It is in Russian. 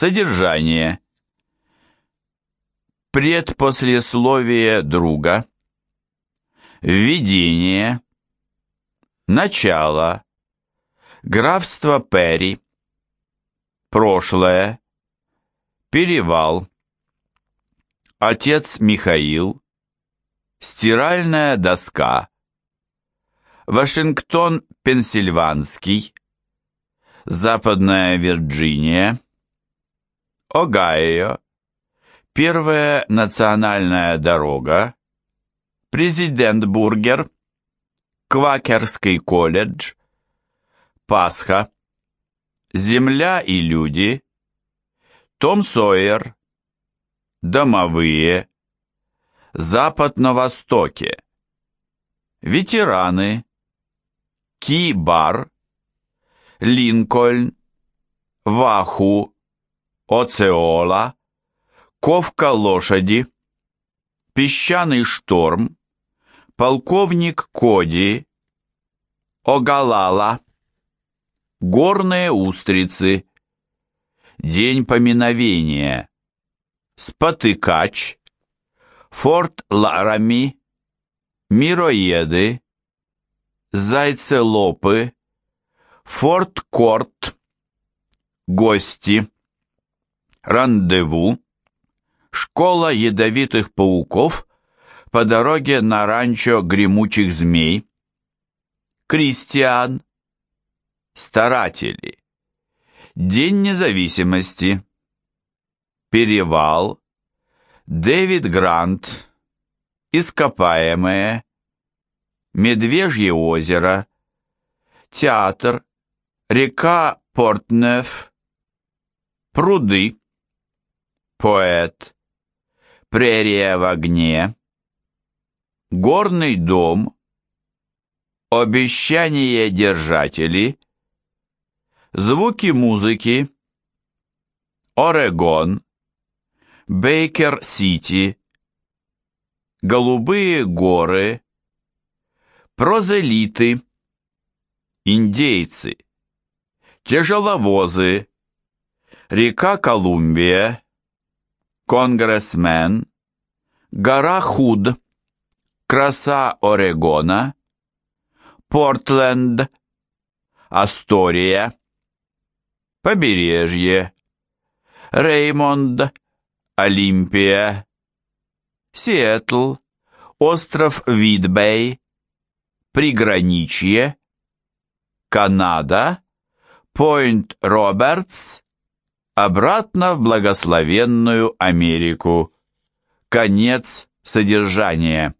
Содержание. Предпослесловие друга. Введение. Начало. Графство Перри. Прошлое. Перевал. Отец Михаил. Стиральная доска. Вашингтон, Пенсильванский. Западная Вирджиния. Огайо. Первая национальная дорога. Президент-бургер. Квакерский колледж. Пасха. Земля и люди. Том Сойер. Домовые. Запад на Востоке. Ветераны. Ки-бар. Линкольн. Ваху. Оцеола. Ковка лошади. Песчаный шторм. Полковник Коди. Огалала. Горные устрицы. День поминовения. Спотыкач. Форт Ларами. Мироеды. Зайцелопы. Форт Корт. Гости. Рандеву. Школа ядовитых пауков по дороге на ранчо гремучих змей. Кристиан. Старатели. День независимости. Перевал. Дэвид Грант. Ископаемые. Медвежье озеро. Театр. Река Портнеф. Пруды. Поэт. Прерия в огне. Горный дом. Обещание держатели. Звуки музыки. Орегон. Бейкер-Сити. Голубые горы. Прозелиты. Индейцы. Тяжеловозы. Река Колумбия. Конгрессмен. Гора Худ. Краса Орегона. Портленд. Астория. Побережье. Реймонд. Олимпия. Сиэтл. Остров Видбей. Приграничье. Канада. Пойнт-Робертс. Обратно в благословенную Америку. Конец содержания.